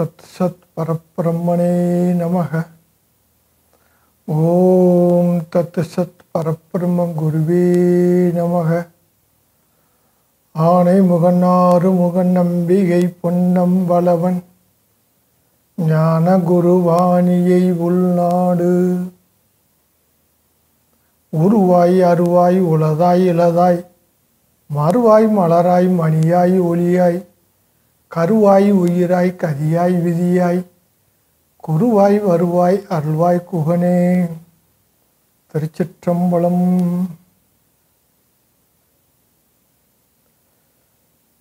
தத் சத் பரப்பிரம்மணே நமக ஓம் தத் சத் பரபிரம்ம குருவே நமக ஆனை முகன்னாறு முகன் நம்பிகை பொன்னம் வளவன்। ஞான குருவாணியை உள்நாடு। உருவாய் அருவாய் உளதாய் இளதாய்। மறுவாய் மலராய் மணியாய் ஒளியாய்। கருவாய் உயிராய் கதியாய் விதியாய் குருவாய் வருவாய் அருள்வாய் குகனே. திருச்சிற்றம்பலம்.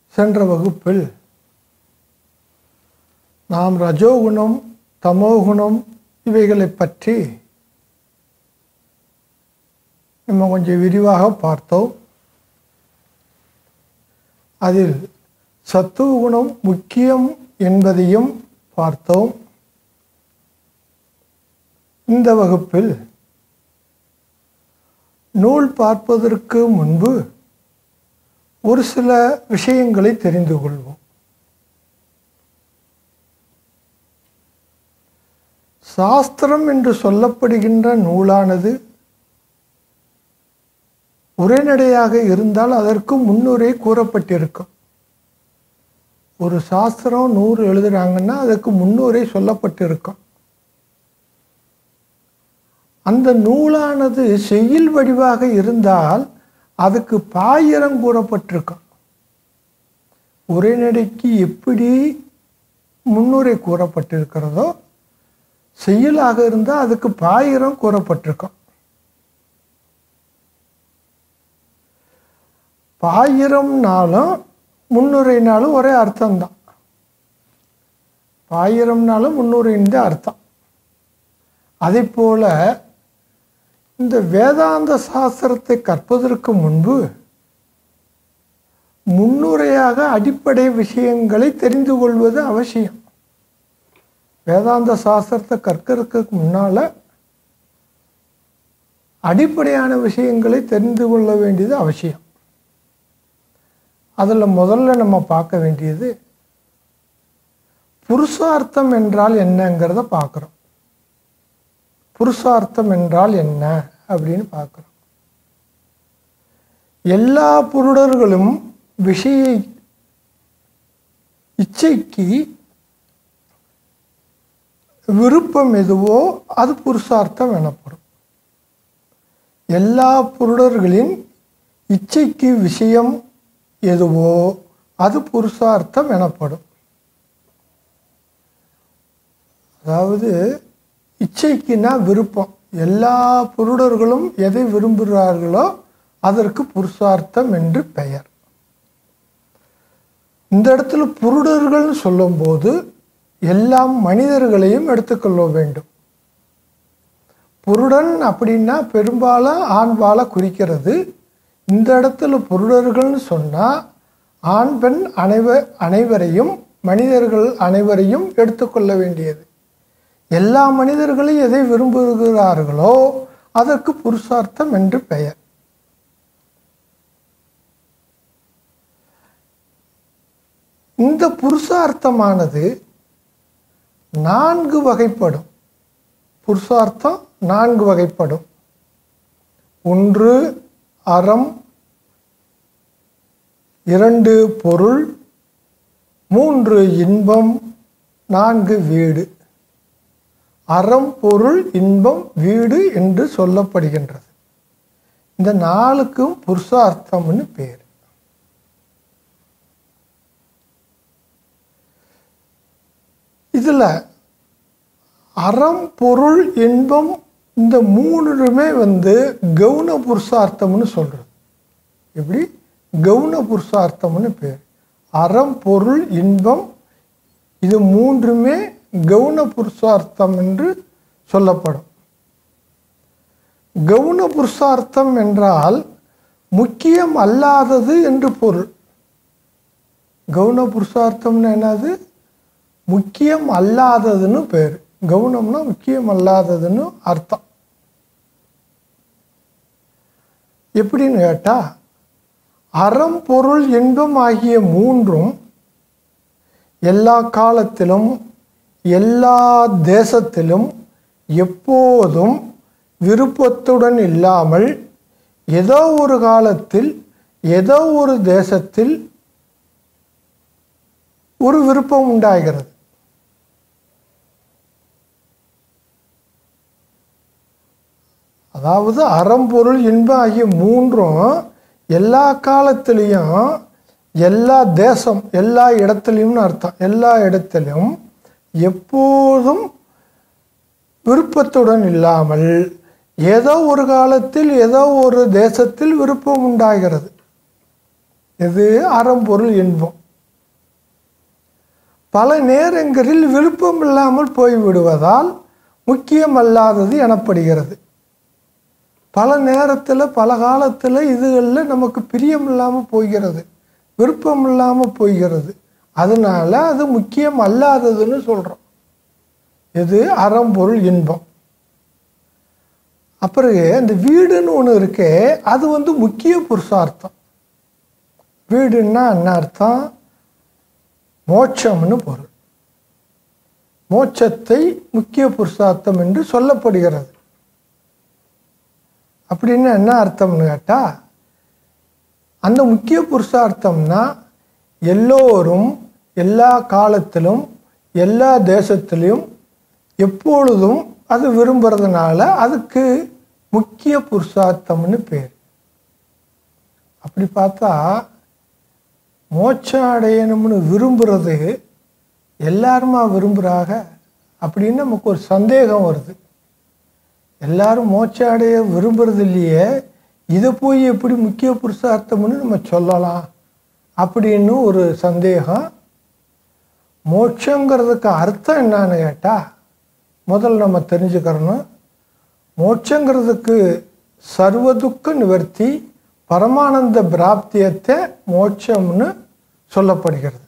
சென்ற வகுப்பில் நாம் ரஜோகுணம் தமோகுணம் இவைகளை பற்றி நம்ம கொஞ்சம் விரிவாக பார்த்தோம். அதில் சத்துவ குணம் முக்கியம் என்பதையும் பார்த்தோம். இந்த வகுப்பில் நூல் பார்ப்பதற்கு முன்பு ஒரு சில விஷயங்களை தெரிந்து கொள்வோம். சாஸ்திரம் என்று சொல்லப்படுகின்ற நூலானது உரைநடையாக இருந்தால் அதற்கு முன்னுரை கூறப்பட்டிருக்கும். ஒரு சாஸ்திரம் நூறு எழுதுறாங்கன்னா அதுக்கு முன்னுரை சொல்லப்பட்டிருக்கும். அந்த நூலானது செயல் வடிவாக இருந்தால் அதுக்கு பாயிரம் கூறப்பட்டிருக்கும். உரைநடைக்கு எப்படி முன்னுரை கூறப்பட்டிருக்கிறதோ செயலாக இருந்தால் அதுக்கு பாயிரம் கூறப்பட்டிருக்கும். பாயிரம்னாலும் முன்னுரைனாலும் ஒரே அர்த்தம்தான். ஆயிரம்னாலும் முன்னுரைன்னு அர்த்தம். அதே போல் இந்த வேதாந்த சாஸ்திரத்தை கற்பதற்கு முன்பு முன்னுரையாக அடிப்படை விஷயங்களை தெரிந்து கொள்வது அவசியம். வேதாந்த சாஸ்திரத்தை கற்கிறதுக்கு முன்னால் அடிப்படையான விஷயங்களை தெரிந்து கொள்ள வேண்டியது அவசியம். அதில் முதல்ல நம்ம பார்க்க வேண்டியது புருஷார்த்தம் என்றால் என்னங்கிறத பார்க்குறோம். புருஷார்த்தம் என்றால் என்ன அப்படின்னு பார்க்குறோம். எல்லா புருடர்களும் விஷய இச்சைக்கு விருப்பம் எதுவோ அது புருஷார்த்தம் எனப்படும். எல்லா புருடர்களின் இச்சைக்கு விஷயம் எதுவோ அது புருஷார்த்தம் எனப்படும். அதாவது இச்சைக்குன்னா விருப்பம். எல்லா புருடர்களும் எதை விரும்புகிறார்களோ அதற்கு புருஷார்த்தம் என்று பெயர். இந்த இடத்துல புருடர்கள்னு சொல்லும்போது எல்லா மனிதர்களையும் எடுத்துக்கொள்ள வேண்டும். புருடன் அப்படின்னா பெரும்பாலும் ஆண்பால குறிக்கிறது. இந்த இடத்துல புருடர்கள்னு சொன்னால் ஆண் பெண் அனைவ அனைவரையும் மனிதர்கள் அனைவரையும் எடுத்துக்கொள்ள வேண்டியது. எல்லா மனிதர்களும் எதை விரும்புகிறார்களோ அதற்கு புருஷார்த்தம் என்று பெயர். இந்த புருஷார்த்தமானது நான்கு வகைப்படும். புருஷார்த்தம் நான்கு வகைப்படும். ஒன்று அறம் இரண்டு பொருள் மூன்று இன்பம் நான்கு வீடு. அறம் பொருள் இன்பம் வீடு என்று சொல்லப்படுகின்றது. இந்த நாளுக்கும் புருஷார்த்தம்னு பேர். இதில் அறம் பொருள் இன்பம் இந்த மூணுமே வந்து கவுன புருஷார்த்தம்னு சொல்கிறது எப்படி? கவுன புருஷார்த்தம்னு பேர். அறம் பொருள் இன்பம் இது மூன்றுமே கவுன புருஷார்த்தம் என்று சொல்லப்படும். கவுன புருஷார்த்தம் என்றால் முக்கியம் அல்லாதது என்று பொருள். கவுன புருஷார்த்தம்னு என்னது? முக்கியம் அல்லாததுன்னு பேர். கவுனம்னா முக்கியம் அல்லாததுன்னு அர்த்தம். எப்படின்னு கேட்டால் அறம் பொருள் இன்பம் ஆகிய மூன்றும் எல்லா காலத்திலும் எல்லா தேசத்திலும் எப்போதும் விருப்பத்துடன் இல்லாமல் ஏதோ ஒரு காலத்தில் ஏதோ ஒரு தேசத்தில் ஒரு விருப்பம் உண்டாகிறது. அதாவது அறம்பொருள் இன்பம் ஆகிய மூன்றும் எல்லா காலத்திலையும் எல்லா தேசம் எல்லா இடத்துலையும்னு அர்த்தம். எல்லா இடத்திலும் எப்போதும் விருப்பத்துடன் இல்லாமல் ஏதோ ஒரு காலத்தில் ஏதோ ஒரு தேசத்தில் விருப்பம் உண்டாகிறது. இது அறம்பொருள் இன்பம். பல நேரங்களில் விருப்பம் இல்லாமல் போய்விடுவதால் முக்கியமல்லாதது எனப்படுகிறது. பல நேரத்தில் பல காலத்தில் இதுகளில் நமக்கு பிரியம் இல்லாமல் போகிறது விருப்பம் இல்லாமல் போகிறது. அதனால் அது முக்கியம் அல்லாததுன்னு சொல்கிறோம் இது அறம்பொருள் இன்பம். அப்புறம் அந்த வீடுன்னு ஒன்று இருக்கே அது வந்து முக்கிய புருஷார்த்தம். வீடுன்னா என்ன அர்த்தம்? மோட்சம்னு பொருள். மோட்சத்தை முக்கிய புருஷார்த்தம் என்று சொல்லப்படுகிறது. அப்படின்னு என்ன அர்த்தம்னு கேட்டால் அந்த முக்கிய புருஷார்த்தம்னா எல்லோரும் எல்லா காலத்திலும் எல்லா தேசத்திலையும் எப்பொழுதும் அது விரும்புறதுனால அதுக்கு முக்கிய புருஷார்த்தம்னு பேர். அப்படி பார்த்தா மோட்சம் அடையணும்னு விரும்புறது எல்லாருமா விரும்புகிறாங்க அப்படின்னு நமக்கு ஒரு சந்தேகம் வருது. எல்லாரும் மோட்சம் அடைய விரும்புறது இல்லையே இதை போய் எப்படி முக்கிய புருஷார்த்தம்னு நம்ம சொல்லலாம் அப்படின்னு ஒரு சந்தேகம். மோட்சங்கிறதுக்கு அர்த்தம் என்னன்னு கேட்டால் முதல் நம்ம தெரிஞ்சுக்கிறணும். மோட்சங்கிறதுக்கு சர்வதுக்க நிவர்த்தி பரமானந்த பிராப்தியத்தை மோட்சம்னு சொல்லப்படுகிறது.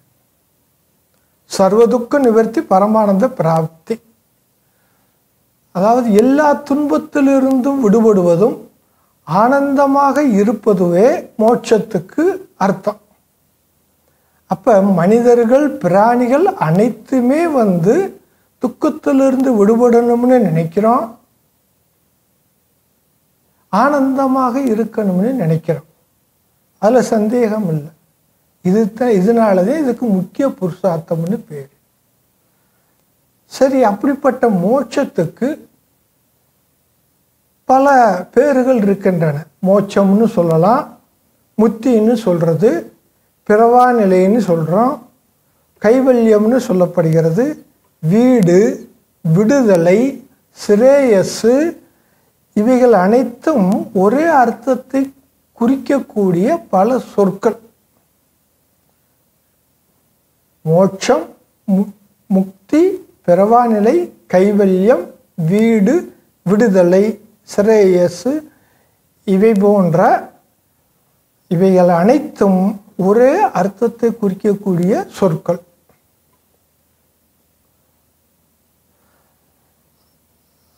சர்வதுக்க நிவர்த்தி பரமானந்த பிராப்தி. அதாவது எல்லா துன்பத்திலிருந்தும் விடுபடுவதும் ஆனந்தமாக இருப்பதுவே மோட்சத்துக்கு அர்த்தம். அப்போ மனிதர்கள் பிராணிகள் அனைத்துமே வந்து துக்கத்திலிருந்து விடுபடணும்னு நினைக்கிறோம். ஆனந்தமாக இருக்கணும்னு நினைக்கிறோம். அதில் சந்தேகம் இல்லை. இது தான் இதனாலதான் இதுக்கு முக்கிய புருஷார்த்தம்னு பேர். சரி அப்படிப்பட்ட மோட்சத்துக்கு பல பேர்கள் இருக்கின்றன. மோட்சம்னு சொல்லலாம் முத்தின்னு சொல்கிறது பிறவா நிலைன்னு சொல்கிறோம் கைவல்யம்னு சொல்லப்படுகிறது வீடு விடுதலை சிரேயஸு இவைகள் அனைத்தும் ஒரே அர்த்தத்தை குறிக்கக்கூடிய பல சொற்கள். மோட்சம் மு- முக்தி பிறவாநிலை கைவல்யம் வீடு விடுதலை சிரேயசு இவை போன்ற இவைகள் அனைத்தும் ஒரே அர்த்தத்தை குறிக்கக்கூடிய சொற்கள்.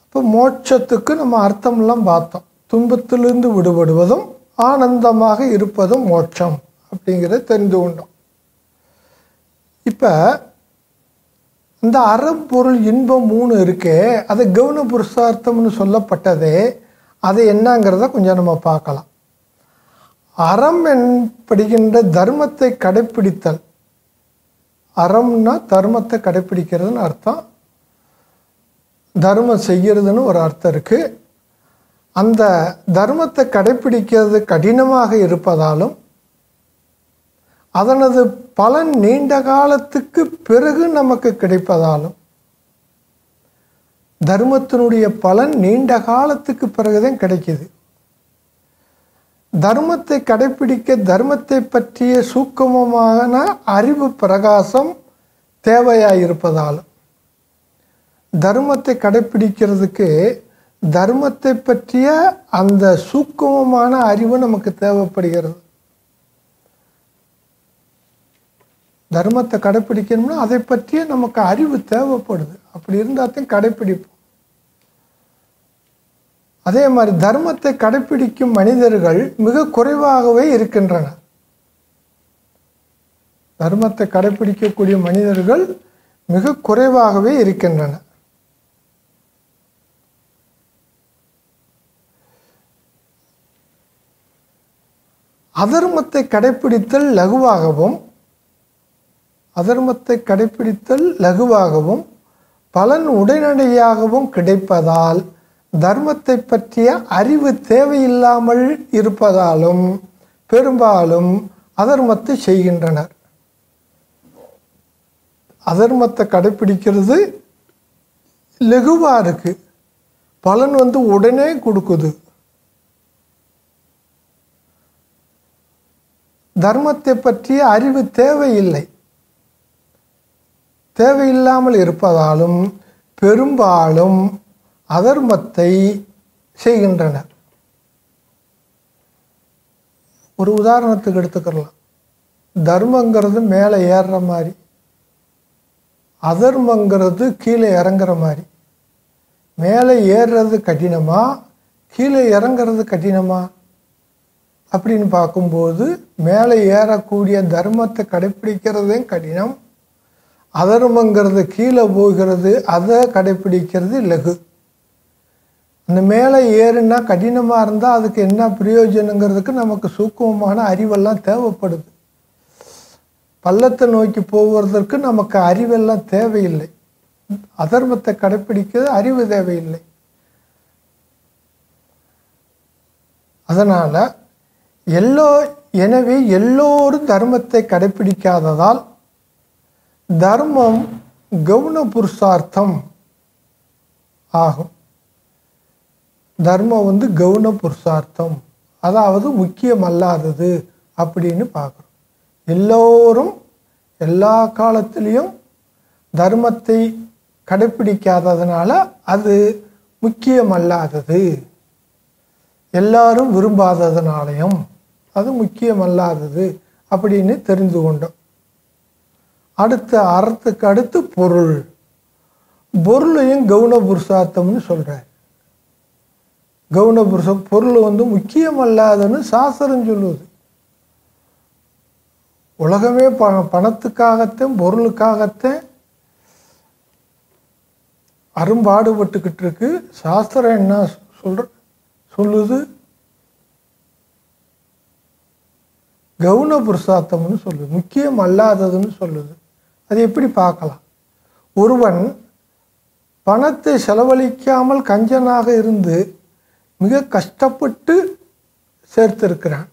இப்போ மோட்சத்துக்கு நம்ம அர்த்தம்லாம் பார்த்தோம். துன்பத்திலிருந்து விடுபடுவதும் ஆனந்தமாக இருப்பதும் மோட்சம் அப்படிங்கிறத தெரிந்து கொண்டோம். இப்போ இந்த அறப்பொருள் இன்பம் மூணு இருக்கே அது கவுன புருஷார்த்தம்னு சொல்லப்பட்டதே அது என்னங்கிறத கொஞ்சம் நம்ம பார்க்கலாம். அறம் என்படுகின்ற தர்மத்தை கடைப்பிடித்தல். அறம்னா தர்மத்தை கடைப்பிடிக்கிறதுன்னு அர்த்தம். தர்மம் செய்கிறதுன்னு ஒரு அர்த்தம் இருக்குது அந்த தர்மத்தை கடைப்பிடிக்கிறது கடினமாக இருப்பதாலும் அதனது பலன் நீண்ட காலத்துக்கு பிறகு நமக்கு கிடைப்பதாலும் தர்மத்தினுடைய பலன் நீண்ட காலத்துக்கு பிறகுதான் கிடைக்குது. தர்மத்தை கடைப்பிடிக்க தர்மத்தை பற்றிய சூக்கமமான அறிவு பிரகாசம் தேவையாயிருப்பதாலும் தர்மத்தை கடைப்பிடிக்கிறதுக்கு தர்மத்தை பற்றிய அந்த சூக்கமமான அறிவு நமக்கு தேவைப்படுகிறது. தர்மத்தை கடைப்பிடிக்கணும்னா அதை பற்றிய நமக்கு அறிவு தேவைப்படுது. அப்படி இருந்தாத்தையும் கடைப்பிடிப்போம். அதே மாதிரி தர்மத்தை கடைப்பிடிக்கும் மனிதர்கள் மிக குறைவாகவே இருக்கின்றனர். தர்மத்தை கடைப்பிடிக்கக்கூடிய மனிதர்கள் மிக குறைவாகவே இருக்கின்றன அதர்மத்தை கடைப்பிடித்தல் லகுவாகவும் அதர்மத்தை கடைப்பிடித்தல் லகுவாகவும் பலன் உடனடியாகவும் கிடைப்பதால் தர்மத்தை பற்றிய அறிவு தேவையில்லாமல் இருப்பதாலும் பெரும்பாலும் அதர்மத்தை செய்கின்றனர். அதர்மத்தை கடைப்பிடிக்கிறது லகுவாக இருக்கு பலன் வந்து உடனே கொடுக்குது. தர்மத்தை பற்றிய அறிவு தேவையில்லை. தேவையில்லாமல் இருப்பதாலும் பெரும்பாலும் அதர்மத்தை செய்கின்றனர் ஒரு உதாரணத்துக்கு எடுத்துக்கலாம் தர்மங்கிறது மேலே ஏறுற மாதிரி. அதர்மங்கிறது கீழே இறங்குற மாதிரி. மேலே ஏறுறது கடினமா? கீழே இறங்குறது கடினமா? அப்படின்னு பார்க்கும்போது மேலே ஏறக்கூடிய தர்மத்தை கடைப்பிடிக்கிறதே கடினம். அதர்மங்கிறது கீழே போகிறது அதை கடைப்பிடிக்கிறது லகு. அந்த மேலே ஏறுனா கடினமாக இருந்தால் அதுக்கு என்ன பிரயோஜனங்கிறதுக்கு நமக்கு சூக்குமமான அறிவெல்லாம் தேவைப்படுது. பள்ளத்தை நோக்கி போவதற்கு நமக்கு அறிவெல்லாம் தேவையில்லை. அதர்மத்தை கடைப்பிடிக்கிறது அறிவு தேவையில்லை. அதனால் எல்லோ எனவே எல்லோரும் தர்மத்தை கடைப்பிடிக்காததால் தர்மம் கவுன புருஷார்த்தம் ஆகும். தர்மம் வந்து கவுன புருஷார்த்தம் அதாவது முக்கியமல்லாதது அப்படின்னு பார்க்குறோம். எல்லோரும் எல்லா காலத்திலையும் தர்மத்தை கடைப்பிடிக்காததுனால அது முக்கியமல்லாதது. எல்லாரும் விரும்பாததுனாலையும் அது முக்கியமல்லாதது அப்படின்னு தெரிந்து கொண்டோம். அடுத்த அறத்துக்கு அடுத்து பொருள். பொருளையும் கவுன புருஷார்த்தம்னு சொல்கிறார் கவுன புருஷம் பொருள் வந்து முக்கியமல்லாதன்னு சாஸ்திரம் சொல்லுது. உலகமே ப பணத்துக்காகத்தான் பொருளுக்காகத்தான் அரும்பாடுபட்டுக்கிட்டு இருக்கு சாஸ்திரம் என்ன சொல்ற சொல்லுது? கவுன புருஷார்த்தம்னு சொல்லுது. முக்கியம் அல்லாததுன்னு சொல்லுது. அது எப்படி பார்க்கலாம்? ஒருவன் பணத்தை செலவழிக்காமல் கஞ்சனாக இருந்து மிக கஷ்டப்பட்டு சேர்த்திருக்கிறான்.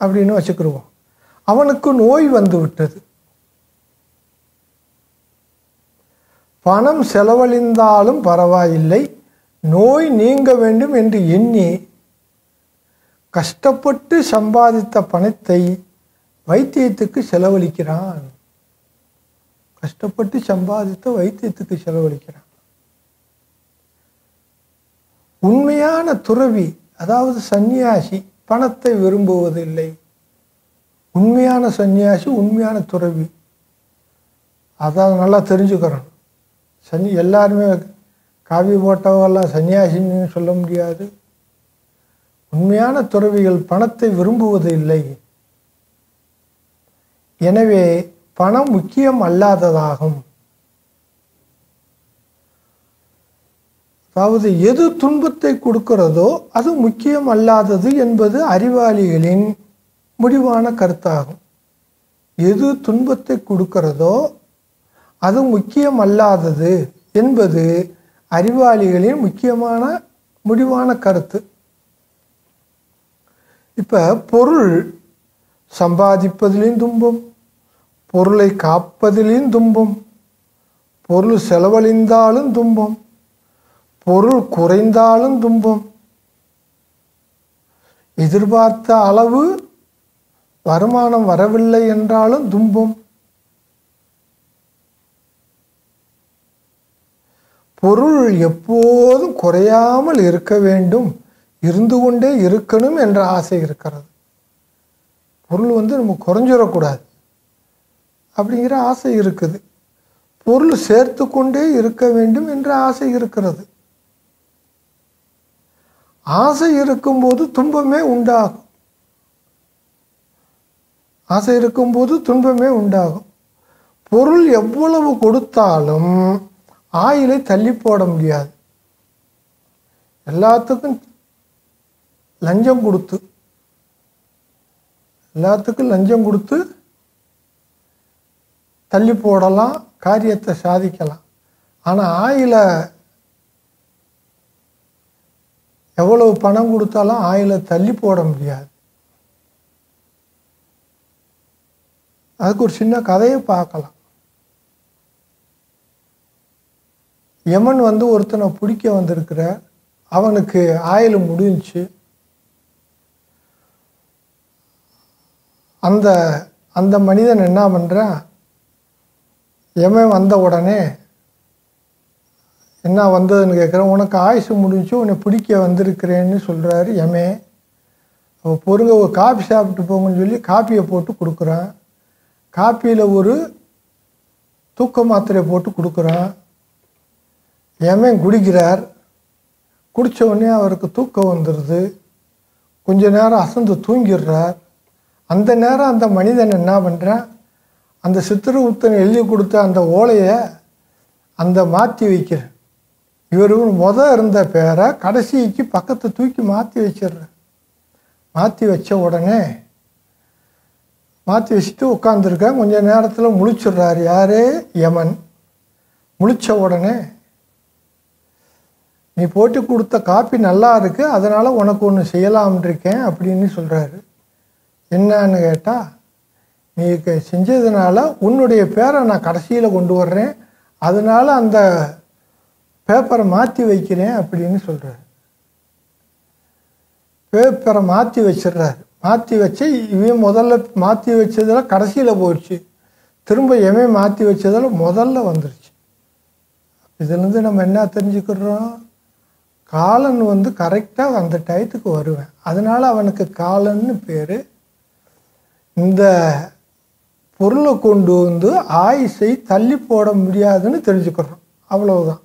அப்படின்னு வச்சுக்கிடுவோம் அவனுக்கு நோய் வந்து விட்டது. பணம் செலவழிந்தாலும் பரவாயில்லை. நோய் நீங்க வேண்டும் என்று எண்ணி கஷ்டப்பட்டு சம்பாதித்த பணத்தை வைத்தியத்துக்கு செலவழிக்கிறான். கஷ்டப்பட்டு சம்பாதித்த வைத்தியத்துக்கு செலவழிக்கிறான். உண்மையான துறவி அதாவது சந்நியாசி பணத்தை விரும்புவதில்லை. உண்மையான சந்நியாசி உண்மையான துறவி. அதான் நல்லா தெரிஞ்சுக்கிறோம். சன்னி எல்லாருமே காவி போட்டவெல்லாம் சன்னியாசின்னு சொல்ல முடியாது. உண்மையான துறவிகள் பணத்தை விரும்புவது இல்லை எனவே பணம் முக்கியம் அல்லாததாகும். அதாவது எது துன்பத்தை கொடுக்கிறதோ அது முக்கியம் அல்லாதது என்பது அறிவாளிகளின் முடிவான கருத்தாகும். எது துன்பத்தை கொடுக்கிறதோ அது முக்கியம் அல்லாதது என்பது அறிவாளிகளின் முக்கியமான முடிவான கருத்து. இப்போ பொருள் சம்பாதிப்பதிலும் துன்பம் பொருளை காப்பதிலும் துன்பம் பொருள் செலவழிந்தாலும் துன்பம் பொருள் குறைந்தாலும் துன்பம். எதிர்பார்த்த அளவு வருமானம் வரவில்லை என்றாலும் துன்பம். பொருள் எப்போதும் குறையாமல் இருக்க வேண்டும் இருந்து கொண்டே இருக்கணும் என்ற ஆசை இருக்கிறது. பொருள் வந்து நம்ம குறைஞ்சிடக்கூடாது. அப்படிங்கிற ஆசை இருக்குது. பொருள் சேர்த்து கொண்டே இருக்க வேண்டும் என்ற ஆசை இருக்கிறது. ஆசை இருக்கும்போது துன்பமே உண்டாகும். ஆசை இருக்கும்போது துன்பமே உண்டாகும். பொருள் எவ்வளவு கொடுத்தாலும் ஆயிலை தள்ளி போட முடியாது. எல்லாத்துக்கும் லஞ்சம் கொடுத்து எல்லாத்துக்கும் லஞ்சம் கொடுத்து தள்ளி போடலாம் காரியத்தை சாதிக்கலாம். ஆனால் ஆயில எவ்வளவு பணம் கொடுத்தாலும் ஆயில தள்ளி போட முடியாது. அதுக்கு ஒரு சின்ன கதையை பார்க்கலாம். யமன் வந்து ஒருத்தனை பிடிக்க வந்திருக்கிற அவனுக்கு ஆயில் முடிஞ்சுச்சு. அந்த அந்த மனிதன் என்ன பண்ணுறான் எமன் வந்த உடனே என்ன வந்ததுன்னு கேட்குறேன் உனக்கு ஆயுசு முடிஞ்சு உன்னை பிடிக்க வந்திருக்கிறேன்னு சொல்கிறாரு எமே. அவ பொறுங்க ஒரு காஃபி சாப்பிட்டு போங்கன்னு சொல்லி காப்பியை போட்டு கொடுக்குறான். காப்பியில் ஒரு தூக்க மாத்திரையை போட்டு கொடுக்குறான். எமே குடிக்கிறார். குடித்த உடனே அவருக்கு தூக்கம் வந்துடுது கொஞ்ச நேரம் அசந்து தூங்கிடுறார். அந்த நேரம் அந்த மனிதன் என்ன பண்ணுறான் அந்த சித்திரகுப்தன் எழுதி கொடுத்த அந்த ஓலையை அந்த மாற்றி வைக்கிறேன் இவர் முத இருந்த பேரை கடைசிக்கு பக்கத்தை தூக்கி மாற்றி வச்சிடுறேன் மாற்றி வச்ச உடனே மாற்றி வச்சுட்டு உட்காந்துருக்கேன் கொஞ்ச நேரத்தில் முழிச்சிடுறாரு. யார்? யமன். முழிச்ச உடனே நீ போட்டு கொடுத்த காப்பி நல்லா இருக்குது அதனால் உனக்கு ஒன்று செய்யலாம்னு இருக்கேன் அப்படின்னு சொல்கிறாரு என்னன்னு கேட்டால் நீ க- செஞ்சதுனால உன்னுடைய பேரை நான் கடைசியில் கொண்டு வர்றேன். அதனால அந்த பேப்பரை மாற்றி வைக்கிறேன் அப்படின்னு சொல்கிறாரு பேப்பரை மாற்றி வச்சிடுறாரு. மாற்றி வச்சு இவன் முதல்ல மாற்றி வச்சதில் கடைசியில் போயிடுச்சு. திரும்ப எவன் மாற்றி வச்சதில் முதல்ல வந்துருச்சு. இதுலேருந்து நம்ம என்ன தெரிஞ்சுக்கிறோம்? காலன் வந்து கரெக்டாக அந்த டயத்துக்கு வருவேன். அதனால அவனுக்கு காலன்னு பேர். இந்த பொருளை கொண்டு வந்து ஆயுசை தள்ளி போட முடியாதுன்னு தெரிஞ்சுக்கிறோம் அவ்வளவுதான்.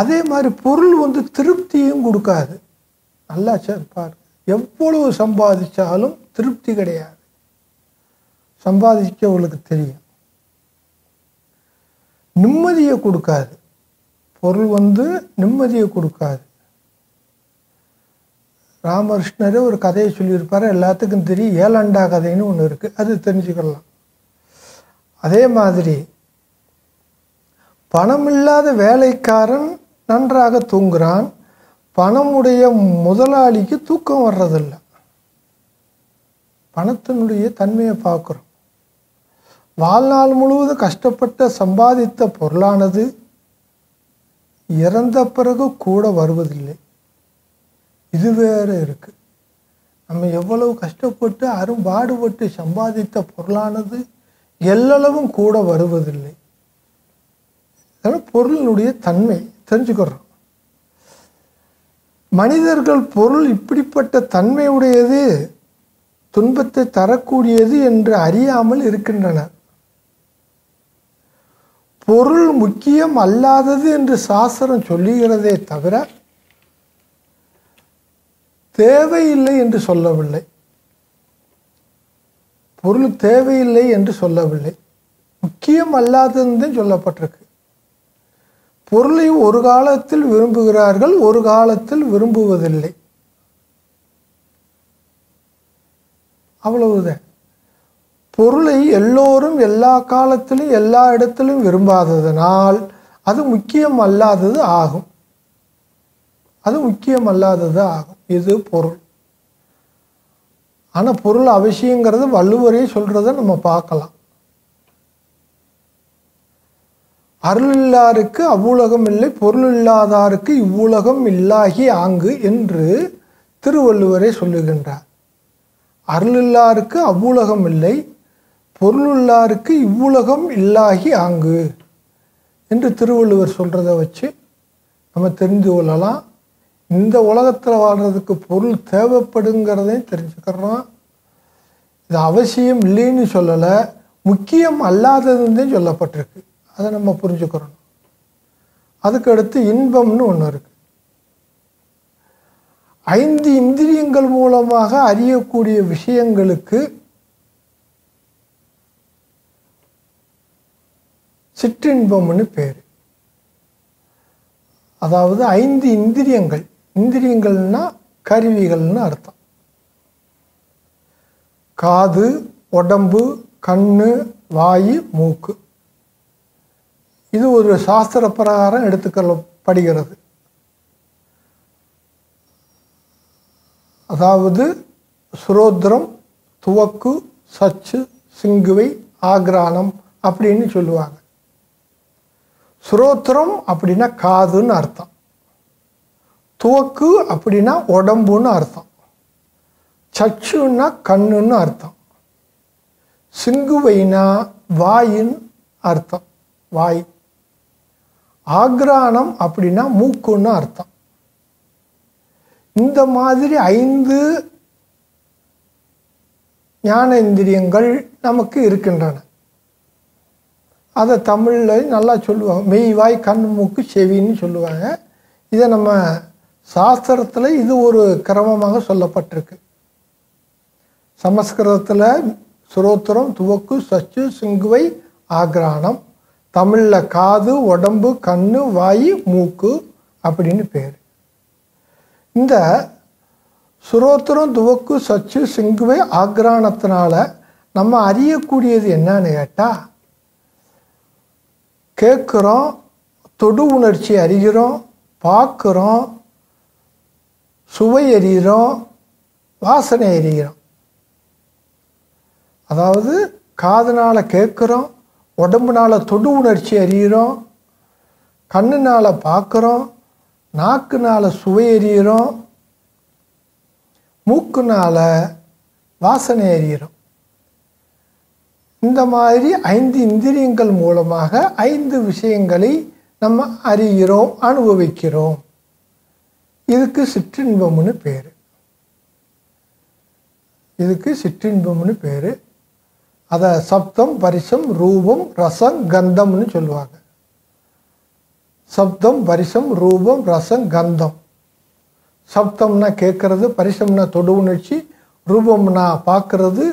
அதே மாதிரி பொருள் வந்து திருப்தியும் கொடுக்காது. நல்லா சேர்ப்பார் பாரு எவ்வளவு சம்பாதிச்சாலும் திருப்தி கிடையாது. சம்பாதிக்கவங்களுக்கு தெரியும். நிம்மதியை கொடுக்காது. பொருள் வந்து நிம்மதியை கொடுக்காது. ராமகிருஷ்ணரே ஒரு கதையை சொல்லியிருப்பார். எல்லாத்துக்கும் தெரியும். ஏலண்டா கதைன்னு ஒன்று இருக்குது அது தெரிஞ்சுக்கலாம். அதே மாதிரி பணம் இல்லாத வேலைக்காரன் நன்றாக தூங்குறான். பணமுடைய முதலாளிக்கு தூக்கம் வர்றதில்லை. பணத்தினுடைய தன்மையை பார்க்குறோம். வாழ்நாள் முழுவதும் கஷ்டப்பட்ட சம்பாதித்த பொருளானது இறந்த பிறகு கூட வருவதில்லை. இது வேற இருக்குது நம்ம எவ்வளவு கஷ்டப்பட்டு அரும்பாடுபட்டு சம்பாதித்த பொருளானது எல்லளவும் கூட வருவதில்லை. அதனால் பொருளினுடைய தன்மை. தெரிஞ்சுக்கிறோம். மனிதர்கள் பொருள் இப்படிப்பட்ட தன்மையுடையது துன்பத்தை தரக்கூடியது என்று அறியாமல் இருக்கின்றனர் பொருள் முக்கியம் அல்லாதது என்று சாஸ்திரம் சொல்லுகிறதே தவிர தேவையில்லை என்று சொல்லவில்லை. பொருள் தேவையில்லை என்று சொல்லவில்லை. முக்கியம் அல்லாததுன்னு சொல்லப்பட்டிருக்கு. பொருளை ஒரு காலத்தில் விரும்புகிறார்கள் ஒரு காலத்தில் விரும்புவதில்லை. அவ்வளவுதான். பொருளை எல்லோரும் எல்லா காலத்திலும் எல்லா இடத்திலும் விரும்பாததனால் அது முக்கியம் அல்லாதது ஆகும். அது முக்கியமல்லாதது ஆகும். இது பொருள். ஆனால் பொருள் அவசியங்கிறது வள்ளுவரே சொல்கிறத நம்ம பார்க்கலாம். அருள் இல்லாருக்கு அவ்வுலகம் இல்லை பொருள் இல்லாதாருக்கு இவ்வுலகம் இல்லாகி ஆங்கு என்று திருவள்ளுவரே சொல்லுகின்றார். அருள் இல்லாருக்கு அவ்வுலகம் இல்லை பொருள் இல்லாருக்கு இவ்வுலகம் இல்லாகி ஆங்கு என்று திருவள்ளுவர் சொல்கிறத வச்சு நம்ம தெரிந்து கொள்ளலாம். இந்த உலகத்தில் வாழ்கிறதுக்கு பொருள் தேவைப்படுங்கிறதையும் தெரிஞ்சுக்கிறோம். இது அவசியம் இல்லைன்னு சொல்லலை முக்கியம் அல்லாததுன்னு சொல்லப்பட்டிருக்கு. அதை நம்ம புரிஞ்சுக்கிறோம். அதுக்கடுத்து இன்பம்னு ஒன்று இருக்குது ஐந்து இந்திரியங்கள் மூலமாக அறியக்கூடிய விஷயங்களுக்கு சிற்றின்பம்னு பேர். அதாவது ஐந்து இந்திரியங்கள். இந்திரியங்கள்னா கருவிகள்னு அர்த்தம். காது உடம்பு கண்ணு வாயு மூக்கு. இது ஒரு சாஸ்திர பிரகாரம் எடுத்துக்கொள்ளப்படுகிறது அதாவது சுரோத்திரம் துவக்கு சச்சு சிங்குவை ஆக்ரானம் அப்படின்னு சொல்லுவாங்க. சுரோத்திரம் அப்படின்னா காதுன்னு அர்த்தம். துவக்கு அப்படின்னா உடம்புன்னு அர்த்தம். சச்சுன்னா கண்ணுன்னு அர்த்தம். சிங்குவைனா வாயின்னு அர்த்தம். வாய். ஆக்ரானம் அப்படின்னா மூக்குன்னு அர்த்தம். இந்த மாதிரி ஐந்து ஞானேந்திரியங்கள் நமக்கு இருக்கின்றன. அதை தமிழில் நல்லா சொல்லுவாங்க. மெய் வாய் கண் மூக்கு செவின்னு சொல்லுவாங்க. இதை நம்ம சாஸ்திரத்தில் இது ஒரு கிரமமாக சொல்லப்பட்டிருக்கு. சமஸ்கிருதத்தில் சுரோத்திரம் துவக்கு சச்சு சிங்குவை ஆக்ரானம் தமிழில் காது உடம்பு கண்ணு வாய் மூக்கு அப்படின்னு பேர். இந்த சுரோத்திரம் துவக்கு சச்சு சிங்குவை ஆக்ராணத்தினால நம்ம அறியக்கூடியது என்னன்னு கேட்டால் கேட்குறோம் தொடு உணர்ச்சி அறிகிறோம் பார்க்குறோம் சுவை அறிகிறோம் வாசனை அறிகிறோம் அதாவது காதுனால் கேட்குறோம் உடம்புனால் தொடு உணர்ச்சி அறிகிறோம் கண்ணுனால் பார்க்குறோம் நாக்குனால் சுவை அறிகிறோம் மூக்குனால் வாசனை அறிகிறோம் இந்த மாதிரி ஐந்து இந்திரியங்கள் மூலமாக ஐந்து விஷயங்களை நம்ம அறிகிறோம் அனுபவிக்கிறோம். இதுக்கு சிற்றின்பம்னு பேர். இதுக்கு சிற்றின்பம்னு பேர். அதை சப்தம் பரிசம் ரூபம் ரசம் கந்தம்னு சொல்லுவாங்க. சப்தம் பரிசம் ரூபம் ரசம் கந்தம். சப்தம்னா கேட்கறது பரிசம்னா தொடு உணர்ச்சி ரூபம்னா பார்க்கறது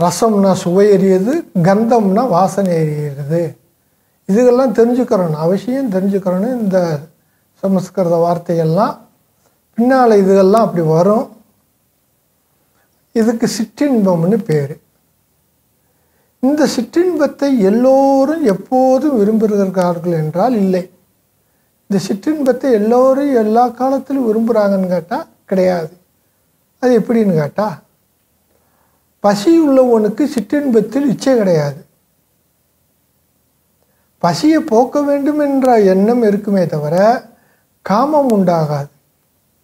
ரசம்னா சுவை எறியது கந்தம்னா வாசனை எறியது இதுகெல்லாம் தெரிஞ்சுக்கிறணும். அவசியம் தெரிஞ்சுக்கிறணும். இந்த சமஸ்கிருத வார்த்தைகள்லாம் பின்னால் இதுகெல்லாம் அப்படி வரும். இதுக்கு சிற்றின்பம்னு பேர். இந்த சிற்றின்பத்தை எல்லோரும் எப்போதும் விரும்புகிறார்கள் என்றால் இல்லை. இந்த சிற்றின்பத்தை எல்லோரும் எல்லா காலத்திலும் விரும்புகிறாங்கன்னு கேட்டால் கிடையாது. அது எப்படின்னு கேட்டால் பசி உள்ளவனுக்கு சிற்றின்பத்தில் இச்சை கிடையாது. பசியை போக்க வேண்டும் என்ற எண்ணம் இருக்குமே தவிர காமம் உண்டாகாது.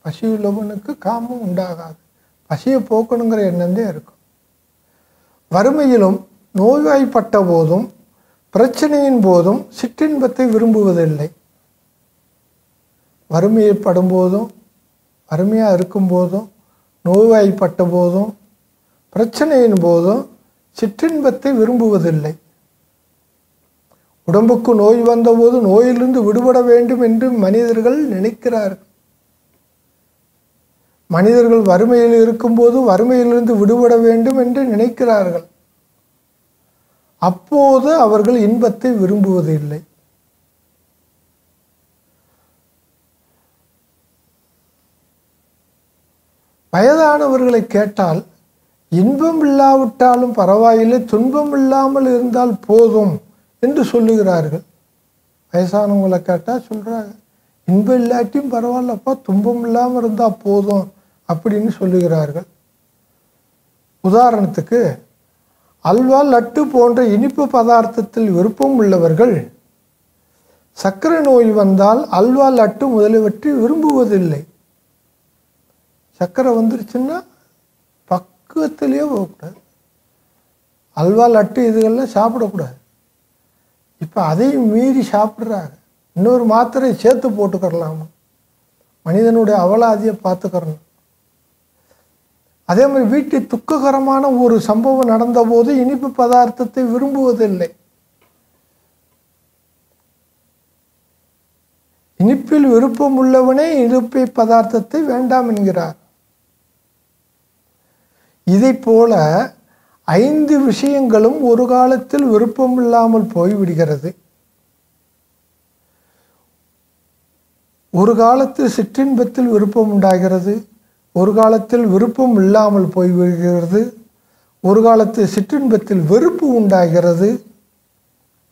பசி உள்ளவனுக்கு காமம் உண்டாகாது. பசியை போக்கணுங்கிற எண்ணம் தான் இருக்கும். வறுமையிலும் நோய்வாய்ப்பட்ட போதும் பிரச்சனையின் போதும் சிற்றின்பத்தை விரும்புவதில்லை. வறுமையைப்படும் போதும் வறுமையாக இருக்கும் போதும் நோய்வாய்ப்பட்ட போதும் பிரச்சனையின் போதும் சிற்றின்பத்தை விரும்புவதில்லை. உடம்புக்கு நோய் வந்தபோது நோயிலிருந்து விடுபட வேண்டும் என்று மனிதர்கள் நினைக்கிறார்கள். மனிதர்கள் வறுமையில் இருக்கும்போது வறுமையிலிருந்து விடுபட வேண்டும் என்று நினைக்கிறார்கள். அப்போது அவர்கள் இன்பத்தை விரும்புவதில்லை. வயதானவர்களை கேட்டால் இன்பம் இல்லாவிட்டாலும் பரவாயில்லை துன்பம் இல்லாமல் இருந்தால் போதும். என்று சொல்லுகிறார்கள். வயசானவங்களை கேட்டால் சொல்கிறாங்க இன்பம் இல்லாட்டியும் பரவாயில்லப்பா துன்பம் இல்லாமல் இருந்தால் போதும் அப்படின்னு சொல்லுகிறார்கள். உதாரணத்துக்கு அல்வா லட்டு போன்ற இனிப்பு பதார்த்தத்தில் விருப்பம் உள்ளவர்கள் சர்க்கரை நோய் வந்தால் அல்வா லட்டு முதலியவற்றை விரும்புவதில்லை. சர்க்கரை வந்துருச்சுன்னா பக்குவத்திலேயே போகக்கூடாது. அல்வா லட்டு இதுகள்லாம் சாப்பிடக்கூடாது. இப்போ அதையும் மீறி சாப்பிட்றாங்க. இன்னொரு மாத்திரை சேர்த்து போட்டுக்கிறலாமா. மனிதனுடைய அவலாதியை பார்த்துக்கிறணும். அதே மாதிரி வீட்டில் துக்ககரமான ஒரு சம்பவம் நடந்தபோது இனிப்பு பதார்த்தத்தை விரும்புவதில்லை. இனிப்பில் விருப்பம் உள்ளவனே இனிப்பை பதார்த்தத்தை வேண்டாம் என்கிறார். இதை போல ஐந்து விஷயங்களும் ஒரு காலத்தில் விருப்பமில்லாமல் போய்விடுகிறது. ஒரு காலத்தில் சிற்றின்பத்தில் விருப்பம் உண்டாகிறது ஒரு காலத்தில் விருப்பம் இல்லாமல் போய்விடுகிறது. ஒரு காலத்தில் சிற்றின்பத்தில் வெறுப்பு உண்டாகிறது.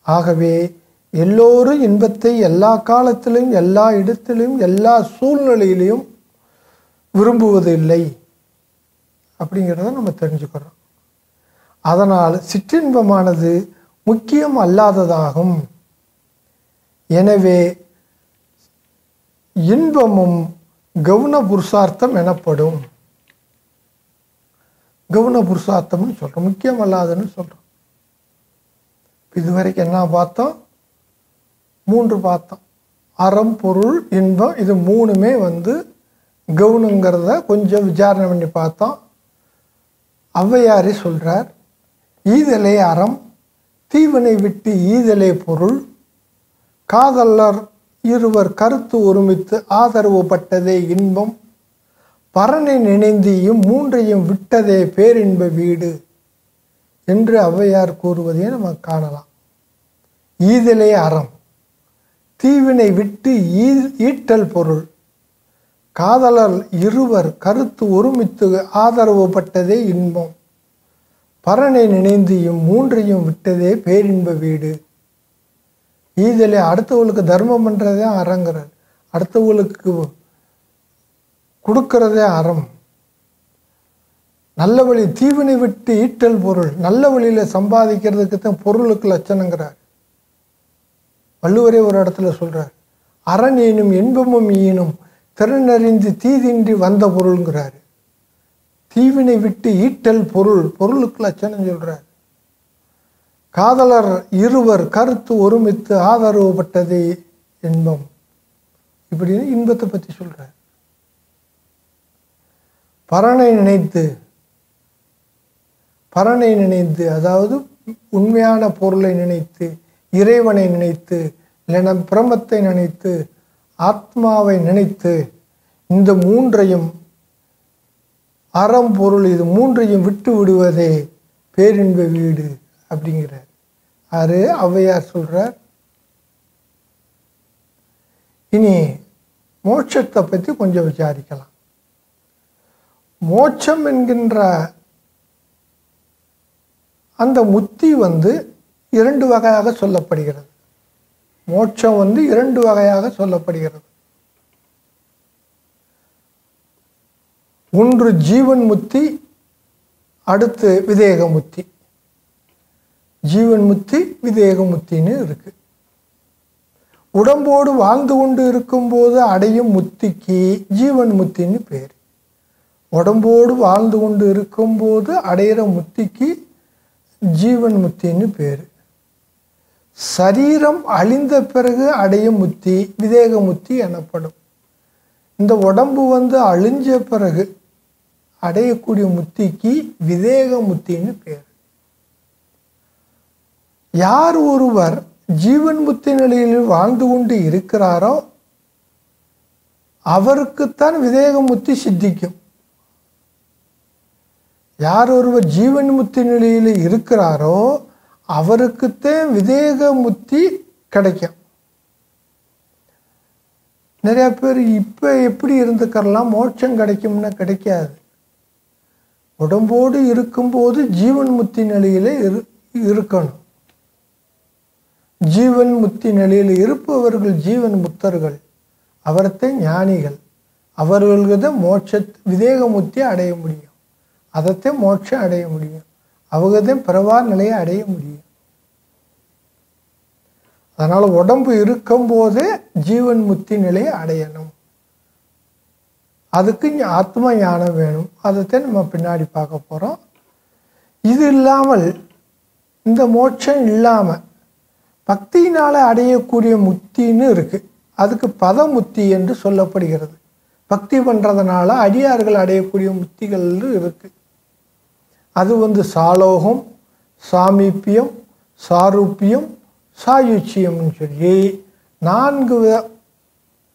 ஆகவே எல்லோரும் இன்பத்தை எல்லா காலத்திலும் எல்லா இடத்திலும் எல்லா சூழ்நிலையிலையும் விரும்புவது இல்லை அப்படிங்கிறத நம்ம தெரிஞ்சுக்கிறோம். அதனால் சிற்றின்பமானது முக்கியம் அல்லாததாகும். எனவே இன்பமும் கவுன புருஷார்த்தம் எனப்படும். கவுன புருஷார்த்தம்னு சொல்கிறோம் முக்கியம் அல்லாதன்னு சொல்கிறோம் இதுவரைக்கும் என்ன பார்த்தோம்? மூன்று பார்த்தோம். அறம் பொருள் இன்பம் இது மூணுமே வந்து கவுனுங்கிறத கொஞ்சம் விசாரணை பண்ணி பார்த்தோம். ஔவையாரே சொல்கிறார் ஈதலே அறம் தீவினை விட்டு ஈதலே பொருள். காதலர் இருவர் கருத்து ஒருமித்து ஆதரவுப்பட்டதே இன்பம். பரனை நினைந்தியும் மூன்றையும் விட்டதே பேரின்ப வீடு என்று ஔவையார் கூறுவதை நம்ம காணலாம். ஈதலே அறம் தீவினை விட்டு ஈ ஈட்டல் பொருள். காதலர் இருவர் கருத்து ஒருமித்து ஆதரவுப்பட்டதே இன்பம். பரனை நினைந்தியும் மூன்றையும் விட்டதே பேரின்ப வீடு. ஈதலே அடுத்தவங்களுக்கு தர்மம் பண்ணுறதே அறங்கிறார். அடுத்தவங்களுக்கு கொடுக்கறதே அறம். நல்ல வழி தீவினை விட்டு ஈட்டல் பொருள். நல்ல வழியில் சம்பாதிக்கிறதுக்கு தான் பொருளுக்கு லட்சணங்கிறார். வள்ளுவரே ஒரு இடத்துல சொல்கிறார் அரண் ஈனும் இன்பமும் ஈனும் திறனறிந்து தீதின்றி வந்த பொருளுங்கிறாரு. தீவினை விட்டு ஈட்டல் பொருள் பொருளுக்கு லட்சணம் சொல்கிறார் காதலர் இருவர் கருத்து ஒருமித்து ஆதரவுப்பட்டதே இன்பம் இப்படின்னு இன்பத்தை பற்றி சொல்கிறார் பரனை நினைத்து பரனை நினைத்து அதாவது உண்மையான பொருளை நினைத்து இறைவனை நினைத்து இல்லைன்னா பிரமத்தை நினைத்து ஆத்மாவை நினைத்து இந்த மூன்றையும் அறம் பொருள் இது மூன்றையும் விட்டு விடுவதே பேரின்ப வீடு அப்படிங்கிறார். ஆறு ஔவையார் சொல்கிறார் இனி மோட்சத்தை பற்றி கொஞ்சம் விசாரிக்கலாம். மோட்சம் என்கின்ற அந்த முத்தி வந்து இரண்டு வகையாக சொல்லப்படுகிறது. மோட்சம் வந்து இரண்டு வகையாக சொல்லப்படுகிறது. ஒன்று ஜீவன் முத்தி அடுத்து விதேக முத்தி ஜீவன் முத்தி விதேக முத்தின்னு இருக்கு. உடம்போடு வாழ்ந்து கொண்டு இருக்கும்போது அடையும் முத்திக்கு ஜீவன் முத்தின்னு பேர். உடம்போடு வாழ்ந்து கொண்டு இருக்கும்போது அடையிற முத்திக்கு ஜீவன் முத்தின்னு பேர். சரீரம் அழிந்த பிறகு அடையும் முத்தி விதேக முத்தி எனப்படும். இந்த உடம்பு வந்து அழிஞ்ச பிறகு அடையக்கூடிய முத்திக்கு விதேக முத்தின்னு பேர். யார் ஒருவர் ஜீவன் முத்தி நிலையில் வாழ்ந்து கொண்டு இருக்கிறாரோ அவருக்குத்தான் விதேக முத்தி சித்திக்கும். யார் ஒருவர் ஜீவன் முத்தி நிலையில் இருக்கிறாரோ அவருக்குத்தான் விதேக முத்தி கிடைக்கும். நிறைய பேர் இப்போ எப்படி இருந்துக்கிறலாம் மோட்சம் கிடைக்கும்னா கிடைக்காது. உடம்போடு இருக்கும்போது ஜீவன் முத்தி நிலையில் இரு இருக்கணும். ஜீவன் முத்தி நிலையில் இருப்பவர்கள் ஜீவன் முத்தர்கள் அவர்த்தை ஞானிகள். அவர்களுக்கு தான் மோட்ச விதேக முத்தி அடைய முடியும். அதைத்தான் மோட்சம் அடைய முடியும். அவங்க தான் பிறவா நிலையை அடைய முடியும். அதனால் உடம்பு இருக்கும்போதே ஜீவன் முத்தி நிலையை அடையணும். அதுக்கு ஆத்ம ஞானம் வேணும். அதைத்தான் நம்ம பின்னாடி பார்க்க போகிறோம் இது இல்லாமல் இந்த மோட்சம் இல்லாமல் பக்தியினால் அடையக்கூடிய முத்தின்னு இருக்குது அதுக்கு பதமுத்தி என்று சொல்லப்படுகிறது. பக்தி பண்ணுறதுனால அடியார்கள் அடையக்கூடிய முத்திகள் இருக்குது அது வந்து சாலோகம் சாமீப்பியம் சாரூப்பியம் சாயுச்சியம்னு சொல்லி நான்கு வித-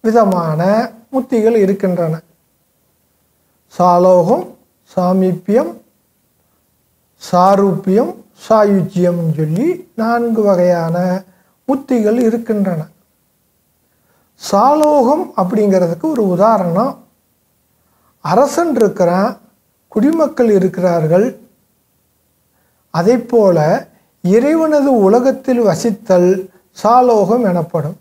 விதமான முத்திகள் இருக்கின்றன. சாலோகம் சாமீப்பியம் சாரூப்பியம் சாயுஜ்யம்னு சொல்லி நான்கு வகையான உத்திகள் இருக்கின்றன. சாலோகம் அப்படிங்கிறதுக்கு ஒரு உதாரணம். அரசன் இருக்கிறான் குடிமக்கள் இருக்கிறார்கள். அதை போல இறைவனது உலகத்தில் வசித்தல் சாலோகம் எனப்படும்.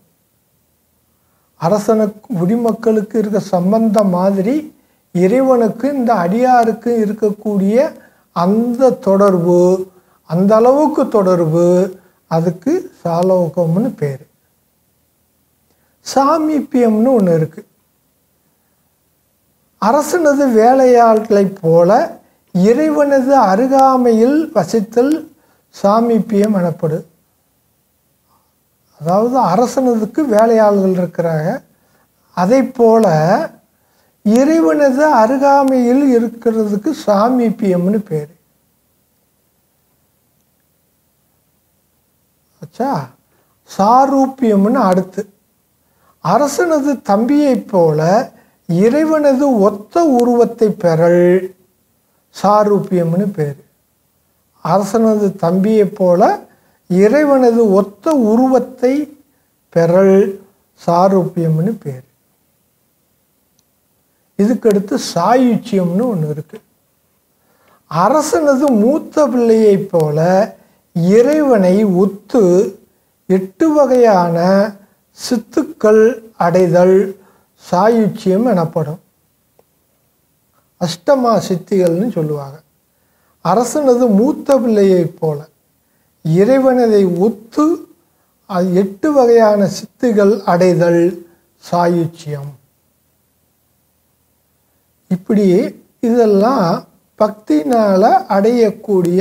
அரசனுக்கு குடிமக்களுக்கு இருக்க சம்பந்தம் மாதிரி இறைவனுக்கு இந்த அடியாருக்கு இருக்கக்கூடிய அந்த தொடர்பு அந்த அளவுக்கு தொடர்பு அதுக்கு சாலோகம்னு பேர். சாமீப்பியம்னு ஒன்று இருக்குது அரசனது வேலையாட்களைப் போல இறைவனது அருகாமையில் வசித்தல் சாமீப்பியம் எனப்படு. அதாவது அரசனதுக்கு வேலையாள்கள் இருக்கிறாங்க. அதை போல இறைவனது அருகாமையில் இருக்கிறதுக்கு சாமீப்பியம்னு பேர். ஆச்சா சாரூப்பியம்னு அடுத்து. அரசனது தம்பியைப் போல இறைவனது ஒத்த உருவத்தை பெறல் சாரூப்பியம்னு பேர். அரசனது தம்பியைப் போல இறைவனது ஒத்த உருவத்தை பெறல் சாரூப்பியம்னு பேர். இதுக்கடுத்து சாயுச்சியம்னு ஒன்று இருக்குது அரசனது மூத்த பிள்ளையைப் போல இறைவனை ஒத்து எட்டு வகையான சித்துக்கள் அடைதல் சாயுச்சியம் எனப்படும். அஷ்டமா சித்திகள்னு சொல்லுவாங்க. அரசனது மூத்த பிள்ளையைப் போல இறைவனதை ஒத்து அது எட்டு வகையான சித்துகள் அடைதல் சாயுச்சியம். இப்படி இதெல்லாம் பக்தினால் அடையக்கூடிய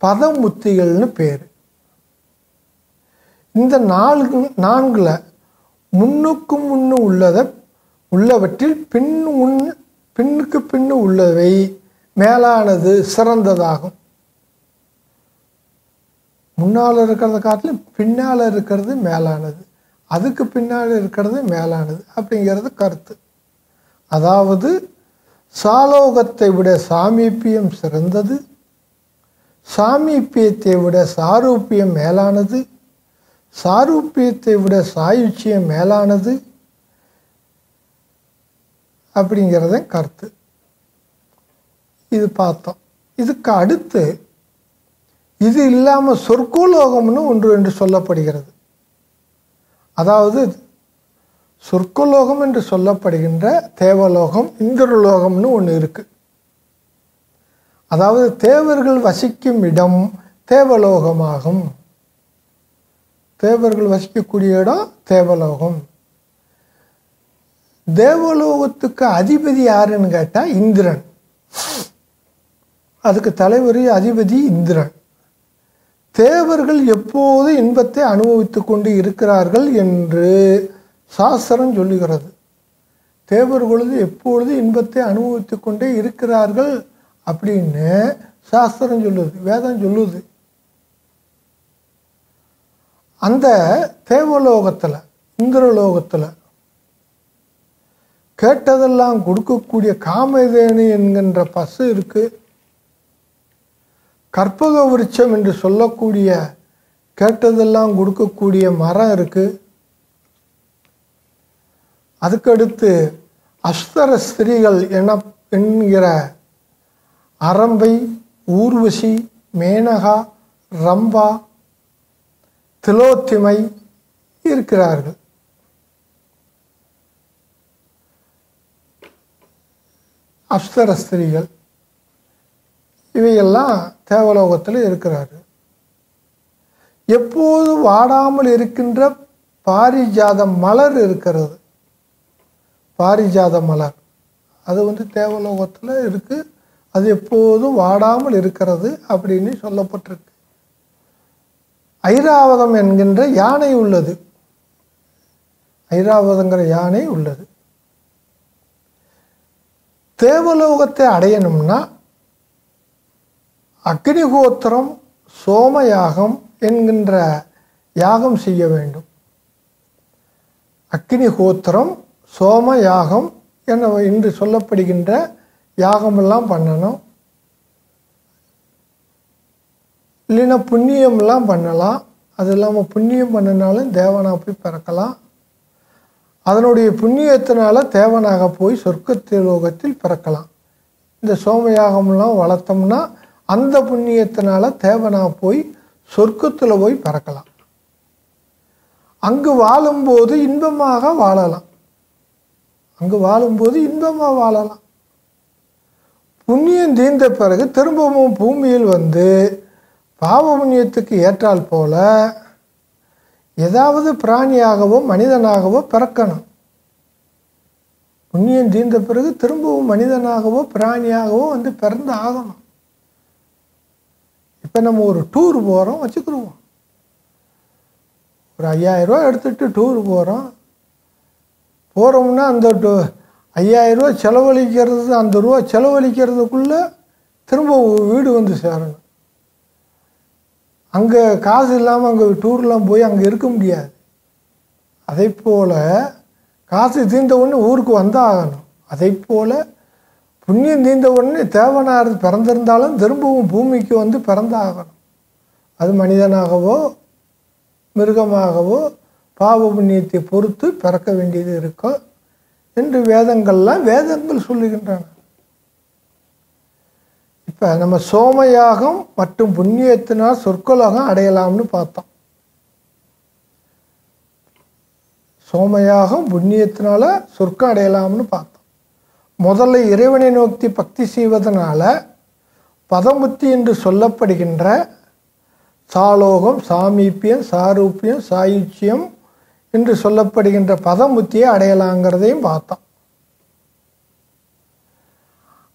பதமுத்திகள்னு பேர். இந்த நான்கு நான்கில் முன்னுக்கு முன்னு உள்ளதை உள்ளவற்றில் பின் முன் பின்னுக்கு பின்னு உள்ளவை மேலானது சிறந்ததாகும். முன்னால் இருக்கிறத காட்டிலும் பின்னால் இருக்கிறது மேலானது. அதுக்கு பின்னால் இருக்கிறது மேலானது அப்படிங்கிறது கருத்து. அதாவது சாலோகத்தை விட சாமீப்பியம் சிறந்தது. சாமீப்பியத்தை விட சாரூப்பியம் மேலானது. சாரூப்பியத்தை விட சாயுச்சியம் மேலானது. அப்படிங்கிறத கருத்து. இது பார்த்தோம். இதுக்கு அடுத்து இது இல்லாமல் சொர்க்கோலோகம்னு ஒன்று என்று சொல்லப்படுகிறது. அதாவது சொர்க்கலோகம் என்று சொல்லப்படுகின்ற தேவலோகம் இந்திரலோகம்னு ஒன்று இருக்குது அதாவது தேவர்கள் வசிக்கும் இடம் தேவலோகமாகும். தேவர்கள் வசிக்கக்கூடிய இடம் தேவலோகம். தேவலோகத்துக்கு அதிபதி யாருன்னு கேட்டால் இந்திரன். அதுக்கு தலைவர் அதிபதி இந்திரன். தேவர்கள் எப்போது இன்பத்தை அனுபவித்துக் கொண்டு இருக்கிறார்கள் என்று சாஸ்திரம் சொல்லுகிறது. தேவர்களது எப்பொழுது இன்பத்தை அனுபவித்துக் கொண்டே இருக்கிறார்கள் அப்படின்னு சாஸ்திரம் சொல்லுது வேதம் சொல்லுது. அந்த தேவலோகத்தில் இந்திரலோகத்தில் கேட்டதெல்லாம் கொடுக்கக்கூடிய காமதேனு என்கின்ற பசு இருக்குது கற்பக விருட்சம் என்று சொல்லக்கூடிய கேட்டதெல்லாம் கொடுக்கக்கூடிய மரம் இருக்குது அதுக்கடுத்து அஸ்தர ஸ்திரீகள் என என்கிற அரம்பை ஊர்வசி மேனகா ரம்பா திலோத்திமை இருக்கிறார்கள். அப்சர ஸ்திரீகள் இவையெல்லாம் தேவலோகத்தில் இருக்கிறார்கள். எப்போது வாடாமல் இருக்கின்ற பாரிஜாத மலர் இருக்கிறது. பாரிஜாத மலர் அது வந்து தேவலோகத்தில் இருக்குது அது எப்போதும் வாடாமல் இருக்கிறது அப்படின்னு சொல்லப்பட்டிருக்கு. ஐராவதம் என்கின்ற யானை உள்ளது. ஐராவதங்கிற யானை உள்ளது. தேவலோகத்தை அடையணும்னா அக்னிகோத்திரம் சோமயாகம் என்கின்ற யாகம் செய்ய வேண்டும். அக்னிகோத்திரம் சோம யாகம் என இன்று சொல்லப்படுகின்ற யாகமெல்லாம் பண்ணணும். இல்லைன்னா புண்ணியம்லாம் பண்ணலாம். அது இல்லாமல் புண்ணியம் பண்ணினாலும் தேவனாக போய் பிறக்கலாம். அதனுடைய புண்ணியத்தினால தேவனாக போய் சொர்க்கத்து லோகத்தில் பிறக்கலாம். இந்த சோமயாகம்லாம் வளர்த்தோம்னா அந்த புண்ணியத்தினால தேவனாக போய் சொர்க்கத்தில் போய் பிறக்கலாம். அங்கு வாழும்போது இன்பமாக வாழலாம். அங்கு வாழும்போது இன்பமாக வாழலாம். புண்ணியம் தீர்ந்த பிறகு திரும்பவும் பூமியில் வந்து பாவ புண்ணியத்துக்கு ஏற்றால் போல ஏதாவது பிராணியாகவோ மனிதனாகவோ பிறக்கணும். புண்ணியம் தீர்ந்த பிறகு திரும்பவும் மனிதனாகவோ பிராணியாகவோ வந்து பிறந்து ஆகணும். இப்போ நம்ம ஒரு டூர் போகிறோம் வச்சுக்கிடுவோம் ஒரு ஐயாயிரம் ரூபா எடுத்துகிட்டு டூர் போகிறோம் போகிறோம்னா அந்த டூ ஐயாயிரம் ரூபா செலவழிக்கிறது அந்த ரூபா செலவழிக்கிறதுக்குள்ளே திரும்ப வீடு வந்து சேரணும். அங்கே காசு இல்லாமல் அங்கே டூர்லாம் போய் அங்கே இருக்க முடியாது. அதே போல் காசு தீர்ந்த உடனே ஊருக்கு வந்தாகணும் அதே போல் புண்ணியம் தீர்ந்த உடனே தேவனார் பிறந்திருந்தாலும் திரும்பவும் பூமிக்கு வந்து பிறந்தாகணும் அது மனிதனாகவோ மிருகமாகவோ பாவ புண்ணியத்தை பொறுத்து பிறக்க வேண்டியது இருக்கும் என்று வேதங்கள்லாம் வேதங்கள் சொல்லுகின்றன. இப்போ நம்ம சோமயாகம் மற்றும் புண்ணியத்தினால் சொற்கலோகம் அடையலாம்னு பார்த்தோம். சோமயாகம் புண்ணியத்தினால சொர்க்கம் அடையலாம்னு பார்த்தோம். முதல்ல இறைவனை நோக்கி பக்தி செய்வதனால பதமுத்தி என்று சொல்லப்படுகின்ற சாலோகம் சாமீப்பியம் சாரூப்பியம் சாயுச்சியம் என்று சொல்லப்படுகின்ற பதமுத்தியை அடையலாங்கிறதையும் பார்த்தோம்.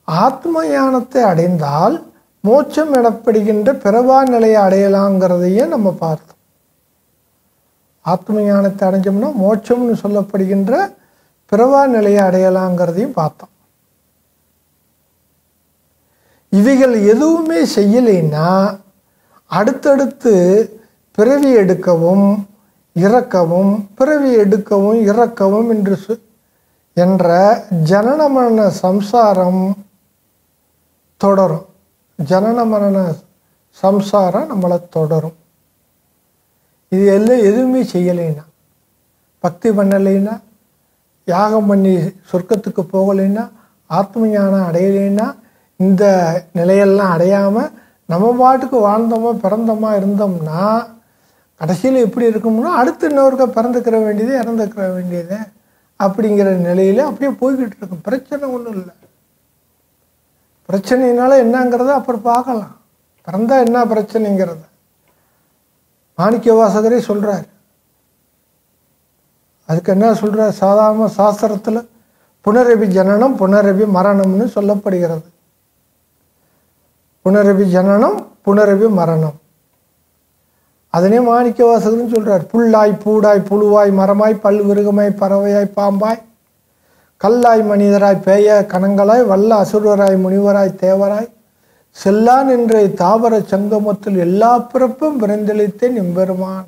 ஆத்ம ஞானத்தை அடைந்தால் மோட்சம் எனப்படுகின்ற பிறவா நிலையை அடையலாங்கிறதையும் நம்ம பார்த்தோம். ஆத்ம ஞானத்தை அடைஞ்சோம்னா மோட்சம்னு சொல்லப்படுகின்ற பிறவா நிலையை அடையலாங்கிறதையும் பார்த்தோம். இவைகள் எதுவுமே செய்யலைன்னா அடுத்தடுத்து பிறவி எடுக்கவும் இறக்கவும் பிறவி எடுக்கவும் இறக்கவும் என்று சொ- என்ற ஜனன மரண சம்சாரம் தொடரும். ஜனன மரண சம்சாரம் நம்மளை தொடரும். இது எல்லாம் எதுவுமே செய்யலைன்னா பக்தி பண்ணலைன்னா யாகம் பண்ணி சொர்க்கத்துக்கு போகலைன்னா ஆத்ம ஞானம் அடையலைன்னா இந்த நிலையெல்லாம் அடையாமல் நம்ம பாட்டுக்கு வாழ்ந்தோமா பிறந்தோமா இருந்தோம்னா கடைசியில் எப்படி இருக்கும்னா அடுத்து இன்னொருக்க பிறந்துக்கிற வேண்டியது இறந்துக்கிற வேண்டியது அப்படிங்கிற நிலையில் அப்படியே போய்கிட்டு இருக்கும் பிரச்சனை ஒன்றும் இல்லை. பிரச்சனைனால என்னங்கிறத அப்புறம் பார்க்கலாம். பிறந்தா என்ன பிரச்சனைங்கிறத. மாணிக்க வாசகரே சொல்கிறார் அதுக்கு என்ன சொல்கிறார் சாதாரண சாஸ்திரத்தில் புனரபி ஜனனம் புனரபி மரணம்னு சொல்லப்படுகிறது. புனரபி ஜனனம் புனரபி மரணம். அதனே மாணிக்க வாசகர்னு சொல்றார் புல்லாய் பூடாய் புழுவாய் மரமாய் பல்விருகமாய் பறவையாய் பாம்பாய் கல்லாய் மனிதராய் பேய கணங்களாய் வல்ல அசுரராய் முனிவராய் தேவராய் செல்லான் என்ற தாவர சங்கமத்தில் எல்லா பிறப்பும் பிறந்தளித்தேன் எம்பெருமான்.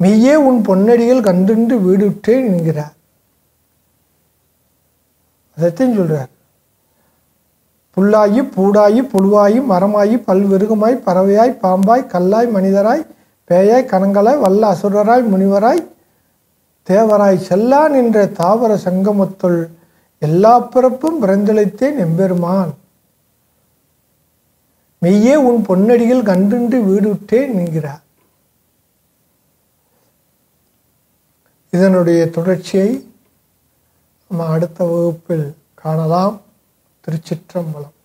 மெய்யே உன் பொன்னடிகள் கண்டுண்டு வீடுட்டேன் என்கிறார். அதைத்தையும் சொல்றார். புல்லாயி பூடாயி புழுவாயி மரமாயி பல்விருகமாய் பறவையாய் பாம்பாய் கல்லாய் மனிதராய் பேயாய் கணங்களாய் வல்ல அசுரராய் முனிவராய் தேவராய் செல்லான் என்ற தாவர சங்கமத்துள் எல்லா பிறப்பும் பிறந்தளித்தேன் எம்பெருமான். மெய்யே உன் பொன்னடியில் கண்டுண்டு வீடுற்றேன் என்கிறார். இதனுடைய தொடர்ச்சியை நம்ம அடுத்த வகுப்பில் காணலாம். திருச்சிற்றம்பலம்.